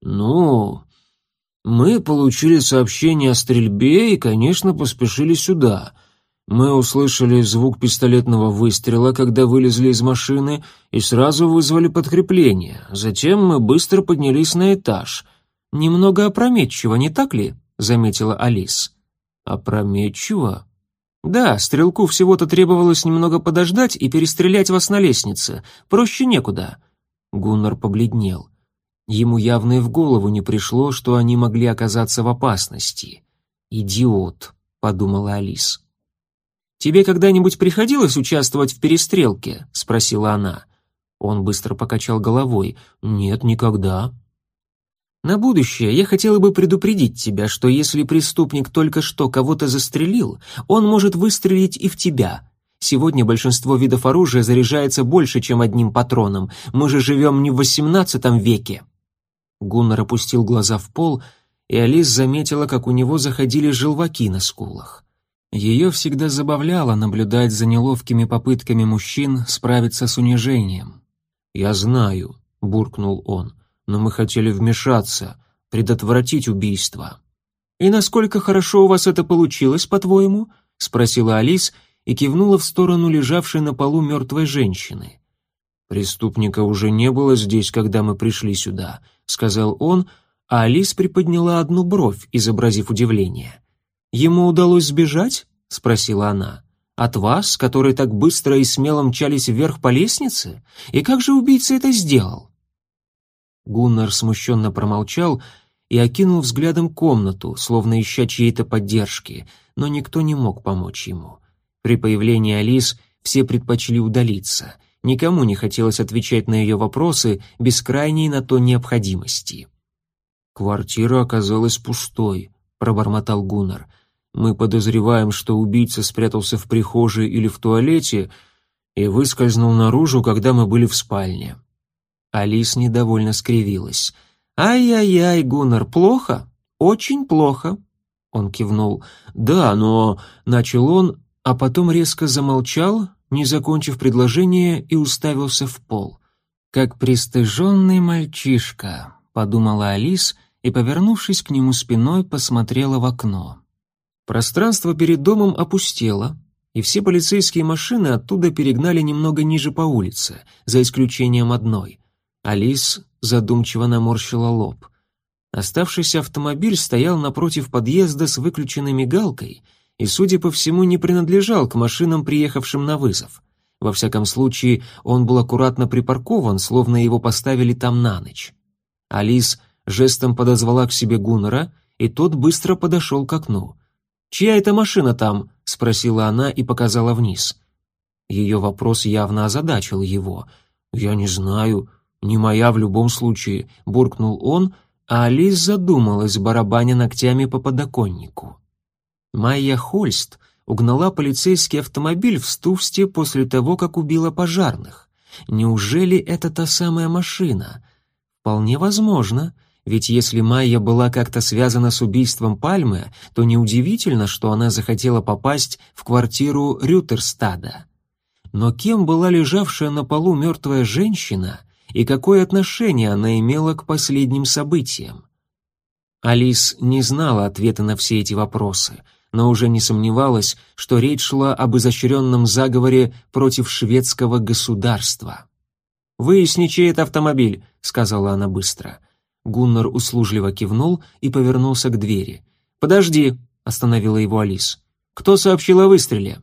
«Ну, мы получили сообщение о стрельбе и, конечно, поспешили сюда. Мы услышали звук пистолетного выстрела, когда вылезли из машины, и сразу вызвали подкрепление. Затем мы быстро поднялись на этаж. Немного опрометчиво, не так ли? заметила Алис. Опрометчиво? Да, стрелку всего-то требовалось немного подождать и перестрелять вас на лестнице. Проще некуда. Гуннар побледнел. Ему явно и в голову не пришло, что они могли оказаться в опасности. «Идиот», — подумала Алис. «Тебе когда-нибудь приходилось участвовать в перестрелке?» — спросила она. Он быстро покачал головой. «Нет, никогда». «На будущее я хотела бы предупредить тебя, что если преступник только что кого-то застрелил, он может выстрелить и в тебя. Сегодня большинство видов оружия заряжается больше, чем одним патроном. Мы же живем не в XVIII веке». Гуннар опустил глаза в пол, и Алис заметила, как у него заходили желваки на скулах. Ее всегда забавляло наблюдать за неловкими попытками мужчин справиться с унижением. «Я знаю», — буркнул он, — «но мы хотели вмешаться, предотвратить убийство». «И насколько хорошо у вас это получилось, по-твоему?» — спросила Алис и кивнула в сторону лежавшей на полу мертвой женщины. «Преступника уже не было здесь, когда мы пришли сюда», — сказал он, а Алис приподняла одну бровь, изобразив удивление. «Ему удалось сбежать?» — спросила она. «От вас, которые так быстро и смело мчались вверх по лестнице? И как же убийца это сделал?» Гуннар смущенно промолчал и окинул взглядом комнату, словно ища чьей-то поддержки, но никто не мог помочь ему. При появлении Алис все предпочли удалиться — Никому не хотелось отвечать на ее вопросы без крайней на то необходимости. «Квартира оказалась пустой», — пробормотал Гуннар. «Мы подозреваем, что убийца спрятался в прихожей или в туалете и выскользнул наружу, когда мы были в спальне». Алис недовольно скривилась. «Ай-яй-яй, Гуннар, плохо? Очень плохо». Он кивнул. «Да, но...» — начал он, а потом резко замолчал, не закончив предложение, и уставился в пол. «Как пристыженный мальчишка», — подумала Алис и, повернувшись к нему спиной, посмотрела в окно. Пространство перед домом опустело, и все полицейские машины оттуда перегнали немного ниже по улице, за исключением одной. Алис задумчиво наморщила лоб. Оставшийся автомобиль стоял напротив подъезда с выключенной мигалкой — и, судя по всему, не принадлежал к машинам, приехавшим на вызов. Во всяком случае, он был аккуратно припаркован, словно его поставили там на ночь. Алис жестом подозвала к себе Гуннера, и тот быстро подошел к окну. «Чья это машина там?» — спросила она и показала вниз. Ее вопрос явно озадачил его. «Я не знаю, не моя в любом случае», — буркнул он, а Алис задумалась, барабаня ногтями по подоконнику. Майя Хольст угнала полицейский автомобиль в Стувсте после того, как убила пожарных. Неужели это та самая машина? Вполне возможно, ведь если Майя была как-то связана с убийством Пальмы, то неудивительно, что она захотела попасть в квартиру Рютерстада. Но кем была лежавшая на полу мертвая женщина и какое отношение она имела к последним событиям? Алис не знала ответа на все эти вопросы — но уже не сомневалась, что речь шла об изощренном заговоре против шведского государства. «Выясни, чей это автомобиль», — сказала она быстро. Гуннар услужливо кивнул и повернулся к двери. «Подожди», — остановила его Алис. «Кто сообщил о выстреле?»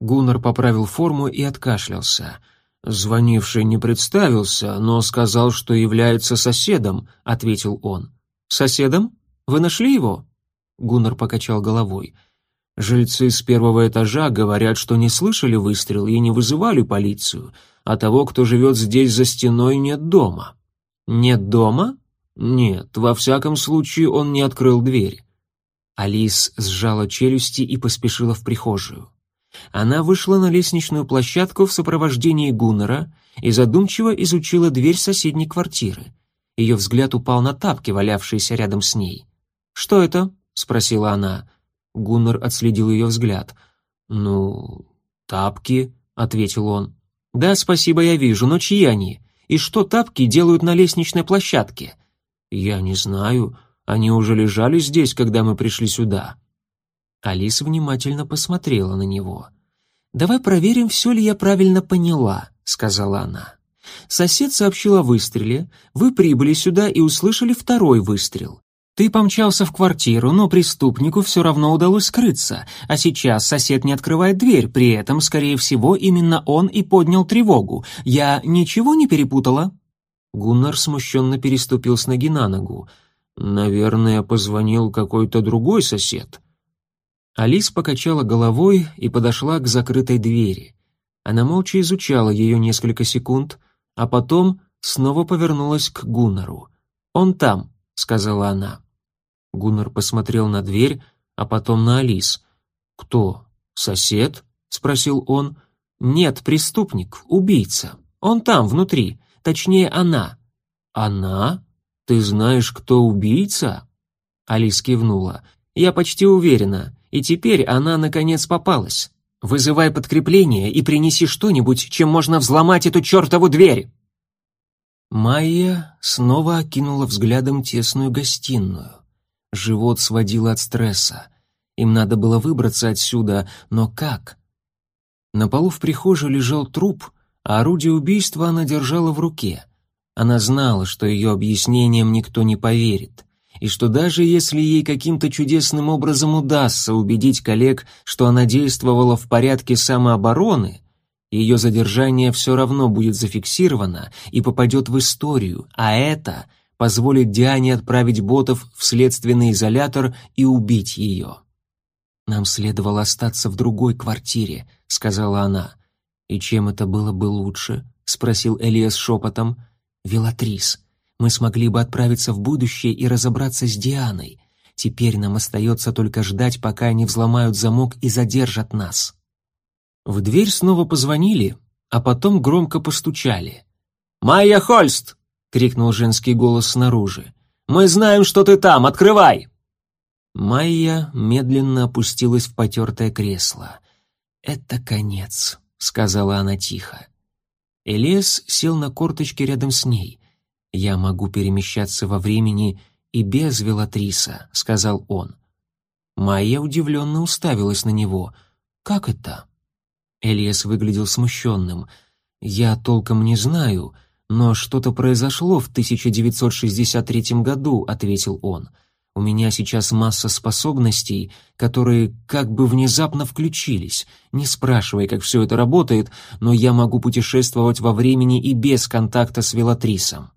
Гуннар поправил форму и откашлялся. «Звонивший не представился, но сказал, что является соседом», — ответил он. «Соседом? Вы нашли его?» Гуннар покачал головой. «Жильцы с первого этажа говорят, что не слышали выстрел и не вызывали полицию, а того, кто живет здесь за стеной, нет дома». «Нет дома?» «Нет, во всяком случае он не открыл дверь». Алис сжала челюсти и поспешила в прихожую. Она вышла на лестничную площадку в сопровождении Гуннера и задумчиво изучила дверь соседней квартиры. Ее взгляд упал на тапки, валявшиеся рядом с ней. «Что это?» — спросила она. Гуннар отследил ее взгляд. «Ну, тапки», — ответил он. «Да, спасибо, я вижу, но чьи они? И что тапки делают на лестничной площадке?» «Я не знаю. Они уже лежали здесь, когда мы пришли сюда». Алиса внимательно посмотрела на него. «Давай проверим, все ли я правильно поняла», — сказала она. «Сосед сообщил о выстреле, вы прибыли сюда и услышали второй выстрел. Ты помчался в квартиру, но преступнику все равно удалось скрыться, а сейчас сосед не открывает дверь, при этом, скорее всего, именно он и поднял тревогу. Я ничего не перепутала?» Гуннар смущенно переступил с ноги на ногу. «Наверное, позвонил какой-то другой сосед». Алис покачала головой и подошла к закрытой двери. Она молча изучала ее несколько секунд, а потом снова повернулась к Гуннару. «Он там», — сказала она. Гуннар посмотрел на дверь, а потом на Алис. «Кто? Сосед?» — спросил он. «Нет, преступник, убийца. Он там, внутри. Точнее, она». «Она? Ты знаешь, кто убийца?» Алис кивнула. «Я почти уверена. И теперь она, наконец, попалась. Вызывай подкрепление и принеси что-нибудь, чем можно взломать эту чертову дверь!» Майя снова окинула взглядом тесную гостиную. Живот сводило от стресса. Им надо было выбраться отсюда, но как? На полу в прихожей лежал труп, а орудие убийства она держала в руке. Она знала, что ее объяснениям никто не поверит, и что даже если ей каким-то чудесным образом удастся убедить коллег, что она действовала в порядке самообороны, ее задержание все равно будет зафиксировано и попадет в историю, а это позволит Диане отправить ботов в следственный изолятор и убить ее. «Нам следовало остаться в другой квартире», — сказала она. «И чем это было бы лучше?» — спросил Элиас шепотом. «Велатрис, мы смогли бы отправиться в будущее и разобраться с Дианой. Теперь нам остается только ждать, пока они взломают замок и задержат нас». В дверь снова позвонили, а потом громко постучали. «Майя Хольст!» — крикнул женский голос снаружи. «Мы знаем, что ты там! Открывай!» Майя медленно опустилась в потертое кресло. «Это конец», — сказала она тихо. Элиас сел на корточки рядом с ней. «Я могу перемещаться во времени и без Велатриса», — сказал он. Майя удивленно уставилась на него. «Как это?» Элиас выглядел смущенным. «Я толком не знаю», «Но что-то произошло в 1963 году», — ответил он. «У меня сейчас масса способностей, которые как бы внезапно включились. Не спрашивай, как все это работает, но я могу путешествовать во времени и без контакта с Велатрисом».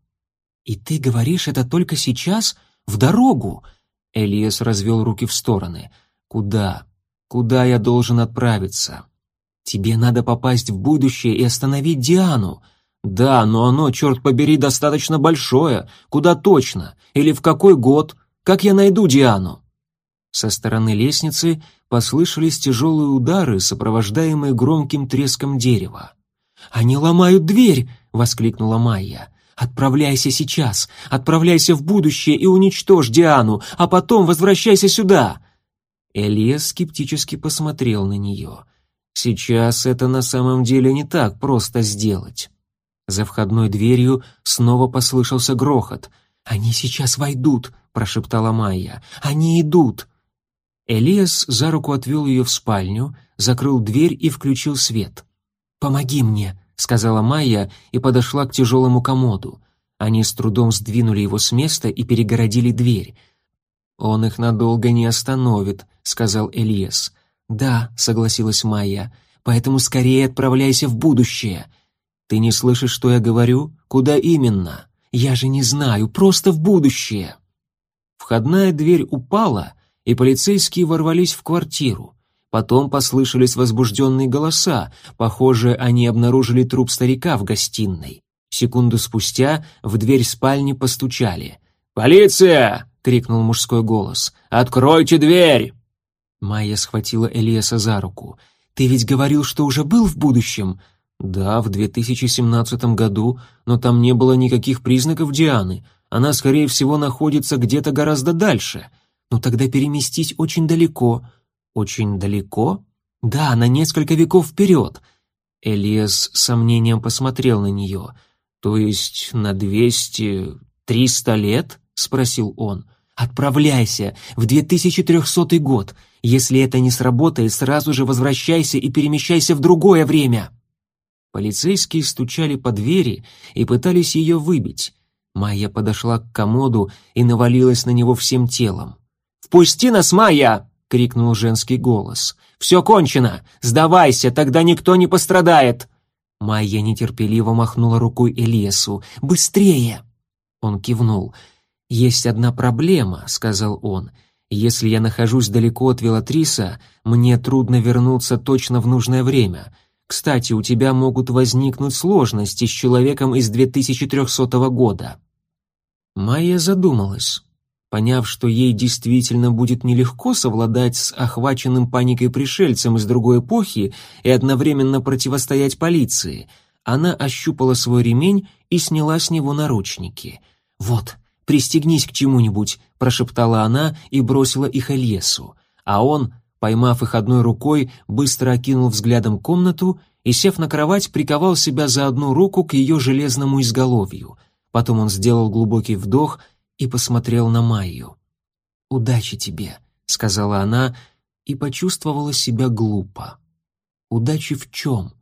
«И ты говоришь это только сейчас? В дорогу?» Элиас развел руки в стороны. «Куда? Куда я должен отправиться?» «Тебе надо попасть в будущее и остановить Диану», да, но оно, черт побери, достаточно большое. Куда точно? Или в какой год? Как я найду Диану? Со стороны лестницы послышались тяжелые удары, сопровождаемые громким треском дерева. «Они ломают дверь!» — воскликнула Майя. «Отправляйся сейчас, отправляйся в будущее и уничтожь Диану, а потом возвращайся сюда!» Элиас скептически посмотрел на нее. «Сейчас это на самом деле не так просто сделать». За входной дверью снова послышался грохот. «Они сейчас войдут», — прошептала Майя. «Они идут». Элиас за руку отвел ее в спальню, закрыл дверь и включил свет. «Помоги мне», — сказала Майя и подошла к тяжелому комоду. Они с трудом сдвинули его с места и перегородили дверь. «Он их надолго не остановит», — сказал Элиас. «Да», — согласилась Майя, — «поэтому скорее отправляйся в будущее». «Ты не слышишь, что я говорю? Куда именно?» «Я же не знаю, просто в будущее». Входная дверь упала, и полицейские ворвались в квартиру. Потом послышались возбужденные голоса. Похоже, они обнаружили труп старика в гостиной. Секунду спустя в дверь спальни постучали. «Полиция!» — крикнул мужской голос. «Откройте дверь!» Майя схватила Элиаса за руку. «Ты ведь говорил, что уже был в будущем?» «Да, в 2017 году, но там не было никаких признаков Дианы. Она, скорее всего, находится где-то гораздо дальше. «Ну тогда переместись очень далеко». «Очень далеко?» «Да, на несколько веков вперед». Элиас с сомнением посмотрел на нее. «То есть на двести, триста лет?» — спросил он. «Отправляйся в 2300 год. Если это не сработает, сразу же возвращайся и перемещайся в другое время». Полицейские стучали по двери и пытались ее выбить. Майя подошла к комоду и навалилась на него всем телом. «Впусти нас, Майя!» — крикнул женский голос. «Все кончено! Сдавайся, тогда никто не пострадает!» Майя нетерпеливо махнула рукой Элиасу. «Быстрее!» Он кивнул. «Есть одна проблема», — сказал он. «Если я нахожусь далеко от Велатриса, мне трудно вернуться точно в нужное время. Кстати, у тебя могут возникнуть сложности с человеком из 2300 года». Майя задумалась. Поняв, что ей действительно будет нелегко совладать с охваченным паникой пришельцем из другой эпохи и одновременно противостоять полиции, она ощупала свой ремень и сняла с него наручники. «Вот, пристегнись к чему-нибудь», — прошептала она и бросила их Эльесу. А он, поймав их одной рукой, быстро окинул взглядом комнату и, сев на кровать, приковал себя за одну руку к ее железному изголовью. Потом он сделал глубокий вдох — и посмотрел на Майю. «Удачи тебе», — сказала она и почувствовала себя глупо. «Удачи в чем?»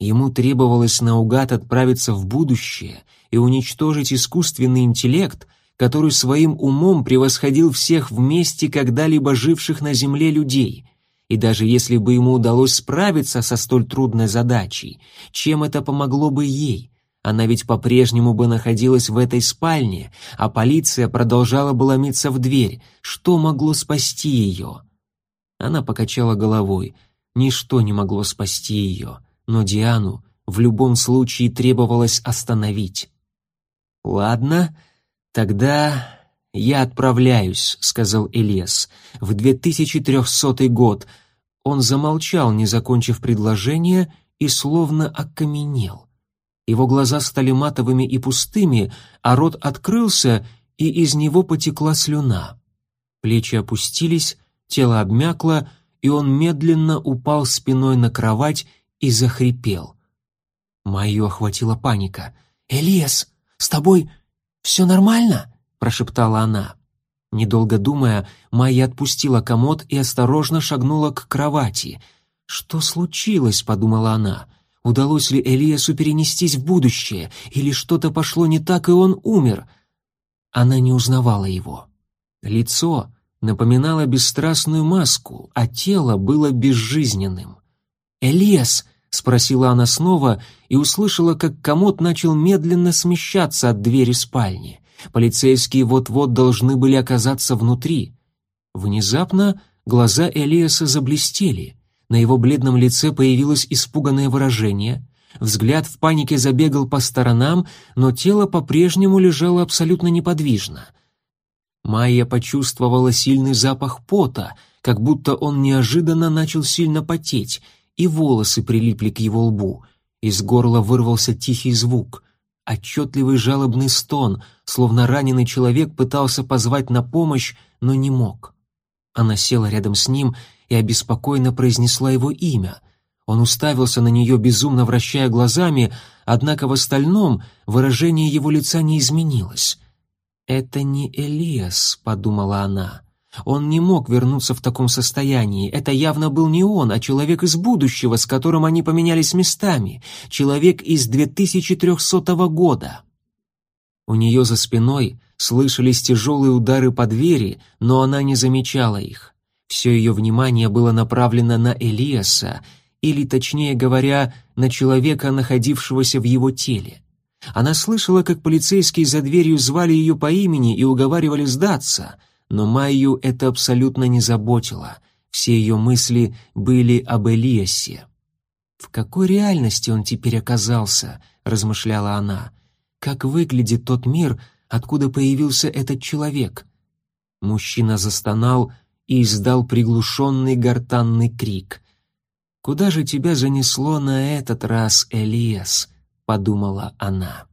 Ему требовалось наугад отправиться в будущее и уничтожить искусственный интеллект, который своим умом превосходил всех вместе когда-либо живших на Земле людей. И даже если бы ему удалось справиться со столь трудной задачей, чем это помогло бы ей? Она ведь по-прежнему бы находилась в этой спальне, а полиция продолжала бы ломиться в дверь. Что могло спасти ее? Она покачала головой. Ничто не могло спасти ее, но Диану в любом случае требовалось остановить. «Ладно, тогда я отправляюсь», — сказал Элиас, — «в 2300 год». Он замолчал, не закончив предложение, и словно окаменел. Его глаза стали матовыми и пустыми, а рот открылся, и из него потекла слюна. Плечи опустились, тело обмякло, и он медленно упал спиной на кровать и захрипел. Майю охватила паника. «Элиас, с тобой все нормально?» — прошептала она. Недолго думая, Майя отпустила комод и осторожно шагнула к кровати. «Что случилось?» — подумала она. Удалось ли Элиасу перенестись в будущее, или что-то пошло не так, и он умер? Она не узнавала его. Лицо напоминало бесстрастную маску, а тело было безжизненным. «Элиас!» — спросила она снова и услышала, как комод начал медленно смещаться от двери спальни. Полицейские вот-вот должны были оказаться внутри. Внезапно глаза Элиаса заблестели. На его бледном лице появилось испуганное выражение. Взгляд в панике забегал по сторонам, но тело по-прежнему лежало абсолютно неподвижно. Майя почувствовала сильный запах пота, как будто он неожиданно начал сильно потеть, и волосы прилипли к его лбу. Из горла вырвался тихий звук. Отчетливый жалобный стон, словно раненый человек пытался позвать на помощь, но не мог. Она села рядом с ним и обеспокоенно произнесла его имя. Он уставился на нее, безумно вращая глазами, однако в остальном выражение его лица не изменилось. «Это не Элиас», — подумала она. Он не мог вернуться в таком состоянии. Это явно был не он, а человек из будущего, с которым они поменялись местами. Человек из 2300 года. У нее за спиной слышались тяжелые удары по двери, но она не замечала их. Все ее внимание было направлено на Элиаса, или, точнее говоря, на человека, находившегося в его теле. Она слышала, как полицейские за дверью звали ее по имени и уговаривали сдаться, но Майю это абсолютно не заботило. Все ее мысли были об Элиасе. «В какой реальности он теперь оказался?» — размышляла она. «Как выглядит тот мир, откуда появился этот человек?» Мужчина застонал и издал приглушенный гортанный крик. «Куда же тебя занесло на этот раз, Элиас?» — подумала она.